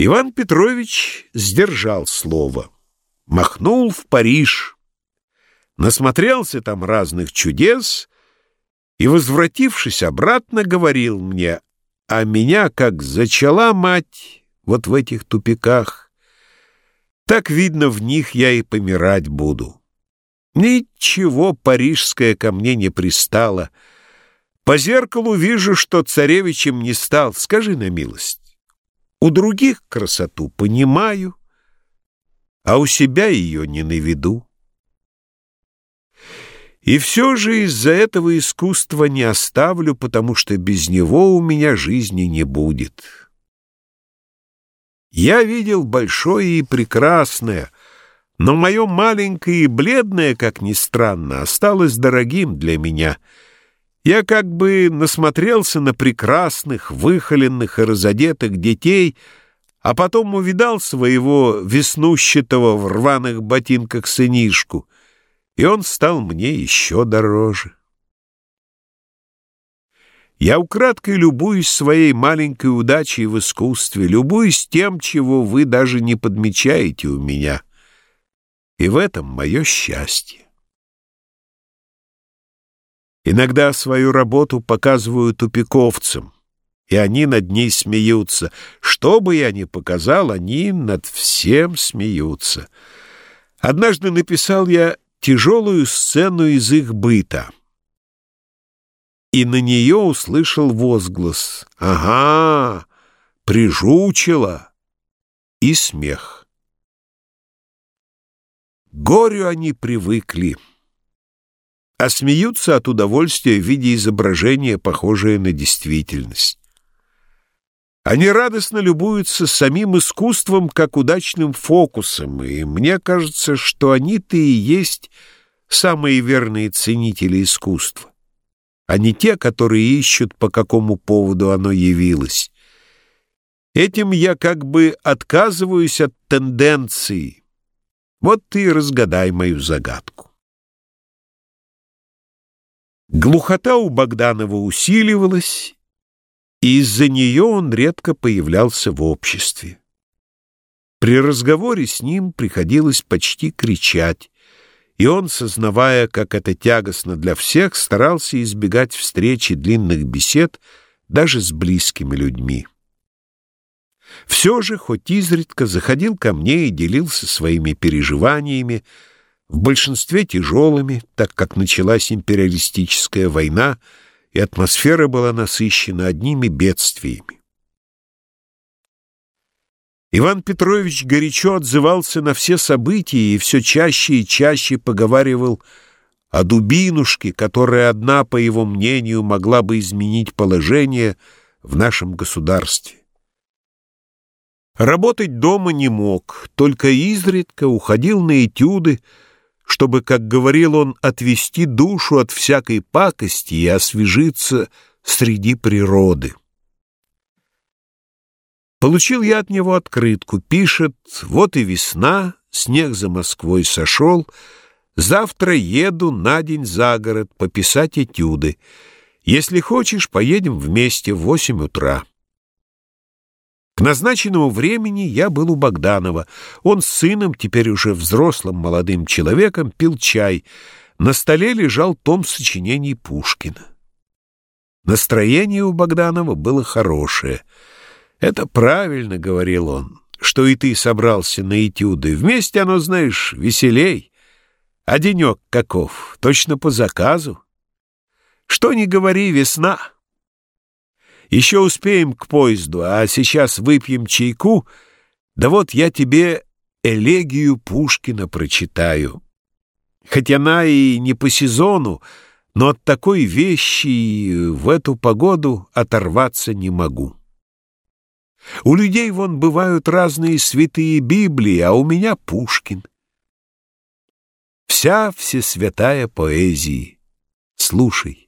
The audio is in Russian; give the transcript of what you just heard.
Иван Петрович сдержал слово, махнул в Париж, насмотрелся там разных чудес и, возвратившись обратно, говорил мне, а меня, как зачала мать вот в этих тупиках, так, видно, в них я и помирать буду. Ничего парижское ко мне не пристало. По зеркалу вижу, что царевичем не стал. Скажи на милость. У других красоту понимаю, а у себя ее не наведу. И все же из-за этого искусства не оставлю, потому что без него у меня жизни не будет. Я видел большое и прекрасное, но мое маленькое и бледное, как ни странно, осталось дорогим для меня — я как бы насмотрелся на прекрасных, выхоленных и разодетых детей, а потом увидал своего веснущатого в рваных ботинках сынишку, и он стал мне еще дороже. Я украдкой любуюсь своей маленькой удачей в искусстве, любуюсь тем, чего вы даже не подмечаете у меня. И в этом мое счастье. Иногда свою работу показываю тупиковцам, и они над ней смеются. Что бы я ни показал, они над всем смеются. Однажды написал я тяжелую сцену из их быта. И на нее услышал возглас «Ага, прижучила!» и смех. Горю они привыкли а смеются от удовольствия в виде изображения, похожее на действительность. Они радостно любуются самим искусством как удачным фокусом, и мне кажется, что они-то и есть самые верные ценители искусства, а не те, которые ищут, по какому поводу оно явилось. Этим я как бы отказываюсь от тенденции. Вот ты разгадай мою загадку. Глухота у Богданова усиливалась, и из-за нее он редко появлялся в обществе. При разговоре с ним приходилось почти кричать, и он, сознавая, как это тягостно для всех, старался избегать встречи длинных бесед даже с близкими людьми. Все же, хоть изредка, заходил ко мне и делился своими переживаниями, в большинстве тяжелыми, так как началась империалистическая война, и атмосфера была насыщена одними бедствиями. Иван Петрович горячо отзывался на все события и все чаще и чаще поговаривал о дубинушке, которая одна, по его мнению, могла бы изменить положение в нашем государстве. Работать дома не мог, только изредка уходил на этюды, чтобы, как говорил он, отвести душу от всякой пакости и освежиться среди природы. Получил я от него открытку. Пишет, вот и весна, снег за Москвой сошел, завтра еду на день за город пописать этюды. Если хочешь, поедем вместе в восемь утра. К назначенному времени я был у Богданова. Он с сыном, теперь уже взрослым молодым человеком, пил чай. На столе лежал том сочинений Пушкина. Настроение у Богданова было хорошее. «Это правильно», — говорил он, — «что и ты собрался на этюды. Вместе оно, знаешь, веселей. А денек каков, точно по заказу. Что ни говори, весна». Еще успеем к поезду, а сейчас выпьем чайку. Да вот я тебе элегию Пушкина прочитаю. Хоть она и не по сезону, но от такой вещи в эту погоду оторваться не могу. У людей вон бывают разные святые Библии, а у меня Пушкин. Вся всесвятая поэзии. Слушай.